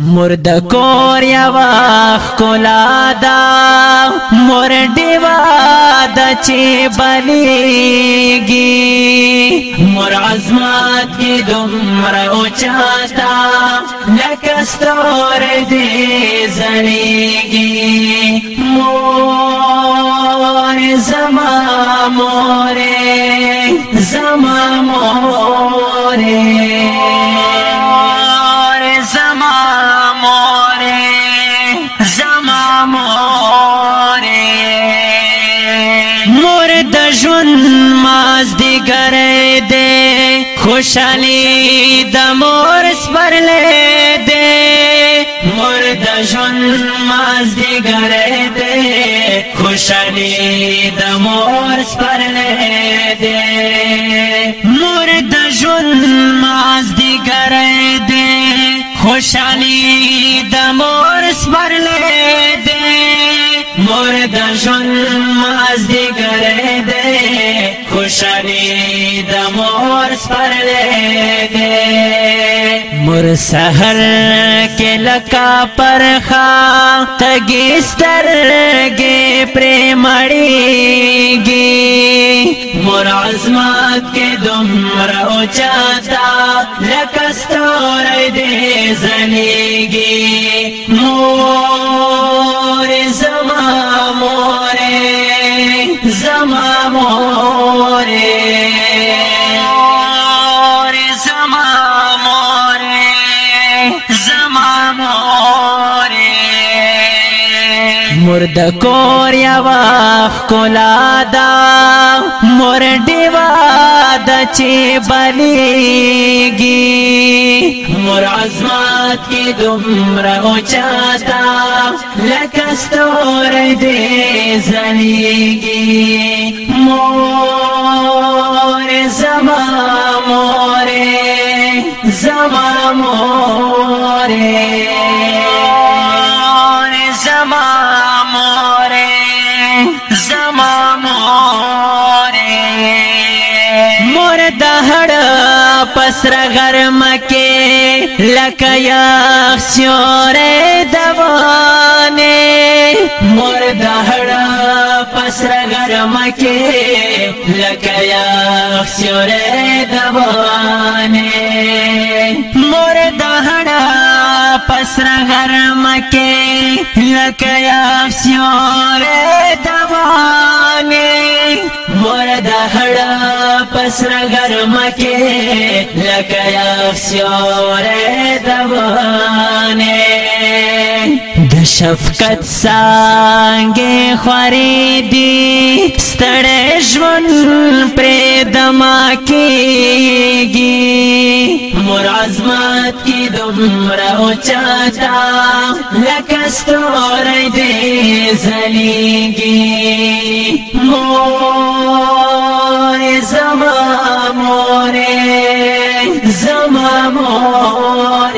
مرد کور یوا کولا دا مرډی وا د چی بلیږي مر عظمت کی دمر او چاتا لکستور دې زلیږي مور زما مور زما مور گر دے خوشالی د مور سپر لے دے مور د جون ماز دی گر دے خوشالی د مور سپر لے دے مور د جون ماز دی گر دے خوشالی د مور سپر لے دے مور د ژوند مازدیګر دې خوشالي د مور سپرلې دې مور سحر کې لکا پرخا تګي سترګې پرې مړېږي مور عظمت کې دومره او چاته لکه ستورې دې زنيږي مور مور د کور یا واخ کولا دا مور دیوا د چی بلیږي مور عظمت کې دومره او چاته لکه ستور دې زلیږي مور زما مور زما مور پسر غرم کې لکه یخ سیورې دوانه مور دهړه پسر غرم کې لکه یخ سیورې دوانه سر غرم کې لکه افسور دوانه مور د هړه پسر غرم کې لکه افسور دوانه د شفقت سانګې خورې دي ستړې ژوند پر دما کېږي مور عظمت کې دومره او چاته لکه ستورې دې زليږي مور زما مور زما مور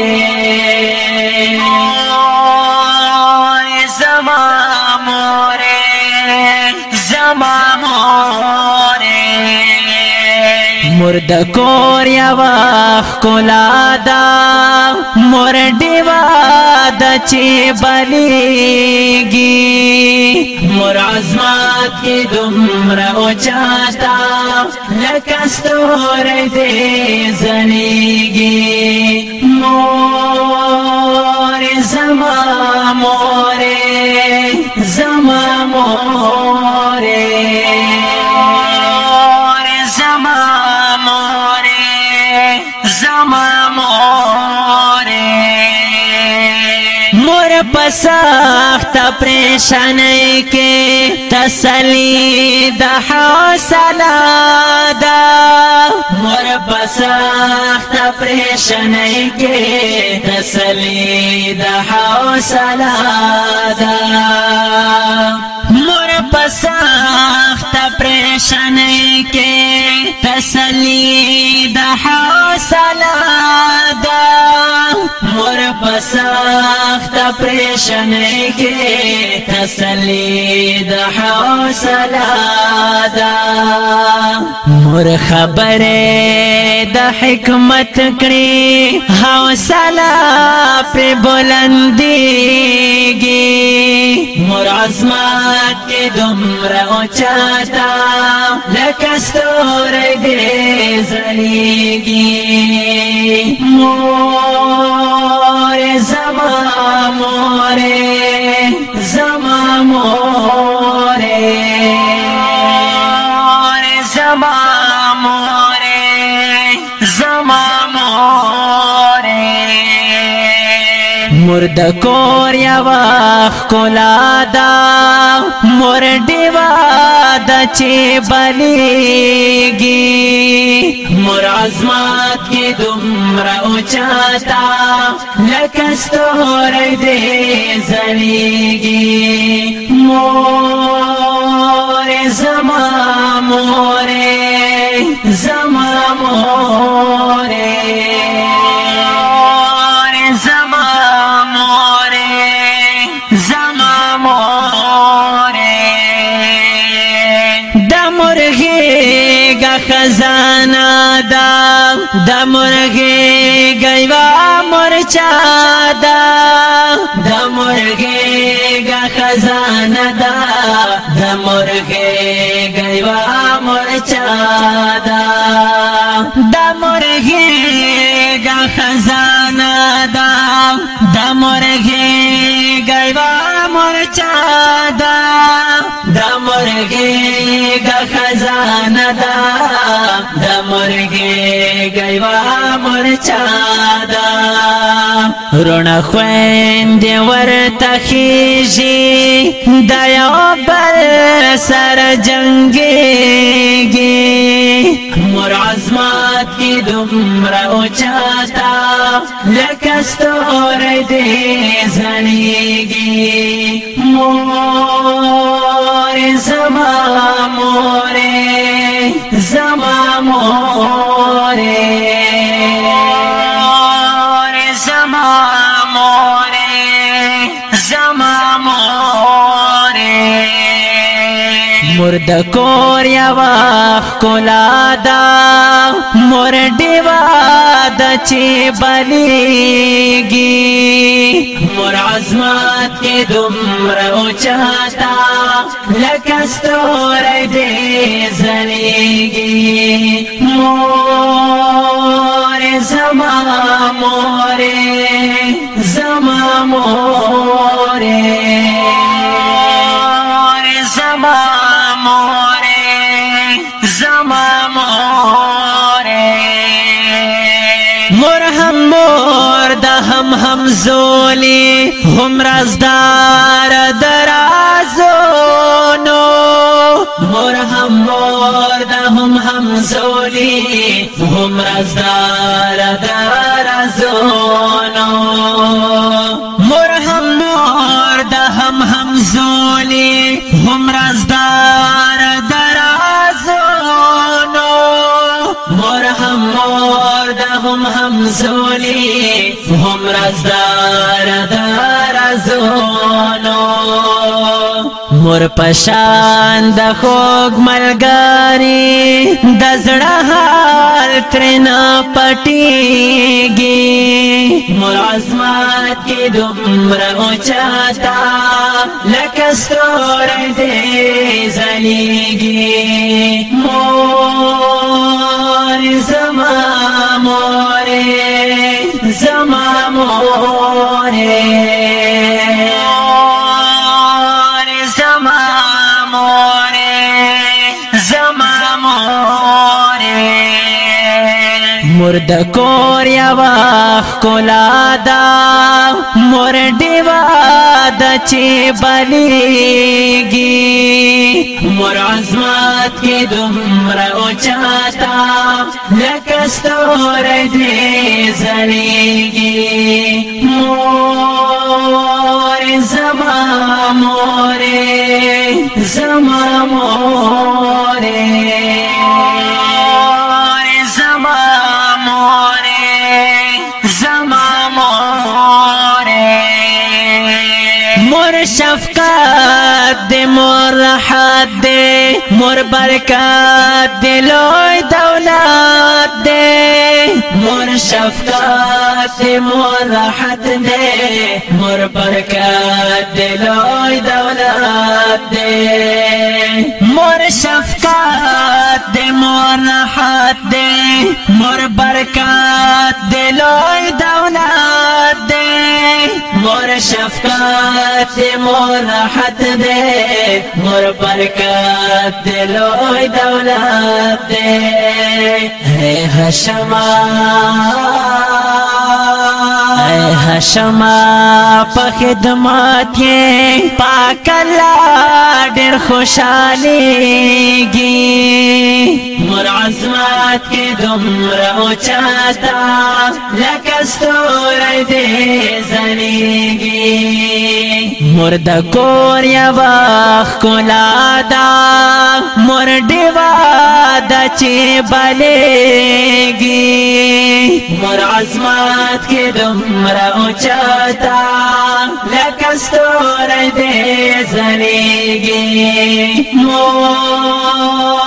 مرد کور یا واخ کولا دا مردی واد چی بلیگی مر عظمات کی دمر اوچاتا لکستور دی زنیگی مور پسخت پریشانې کې تسلی د حوصله دا مور پسخت پریشانې کې تسلی د حوصله دا مور پسخت پریشانې کې تسلی د حوصله دا مور پسخت پریشن کې تسلی د حوصله دا مور خبره د حکمت کړي حوصله په بلنديږي اسمان کې دومره اوچاتا لکه ستوري دې زليږي مور زما مور زما مور مور د کور یا واخ کولا دا مور دیوا د چې بلیږي مور عظمت کې دومره او چاته لکه ستوره دې زلیږي مور خزانه دا د مرغې غوا مرچا دا د مرغې غا خزانه دا د مرغې غوا مرچا دا د مرغې غا خزانه دا د مرغې غوا مرچا دا د مرګي د خزانه دا د مرګي غوا مرچا دا رونه خويند ورته خيږي د یو بل سره جنگيږي مر عظمت کی دمرا او چاہتا لکستور دے زنیگی مور زما مورې زما مورې مور د کور یا واخ کولا دا مور دیوا د چی بلیږي مور عظمت کې دمر او چاتا لکه ستوره دې زليږي مور مرهم مور د هم هم زولی هم رازدار درازونو مرهم مور د هم هم زولی هم رازدار درازونو مرهم مور د هم هم زولی هم رازدار رسولي هم رزدار دار زونو مور پشان د خوګ ملګری د زړه حال ترنا پټيږي مور عظمت کې دومره اوچاتا لکه ستوري دې زليږي مور زما مور زما مور زما مور زما مور مور د کور یا واخ کولا دا مور دیوا د چی بلیږي مر عظمت کې دومره اوچاتا لکه ستوره دې زنيږي مور زما مور زما مور زما مور زما مور مور شفقت مور رحمت دے مور برکات دے لوی دولت دے مور شفقات دے مور رحمت دے مور برکات دے لوی دولت دے مور شفقات دے مور رحمت دے مور برکات دے لوی دولت مور شفقت دی مور حد دی مور برکت دی لوی دولت دی اے حشما اے حشما په خدمت کې پاک الله ډېر خوشاله گی دمر عظمت کې دمر او چاته لکه ستورې دې زنيږي مرد کور یا واخ کولا دا مر دیوا د چې بلېږي مر عظمت کې دمر او چاته لکه ستورې دې زنيږي مور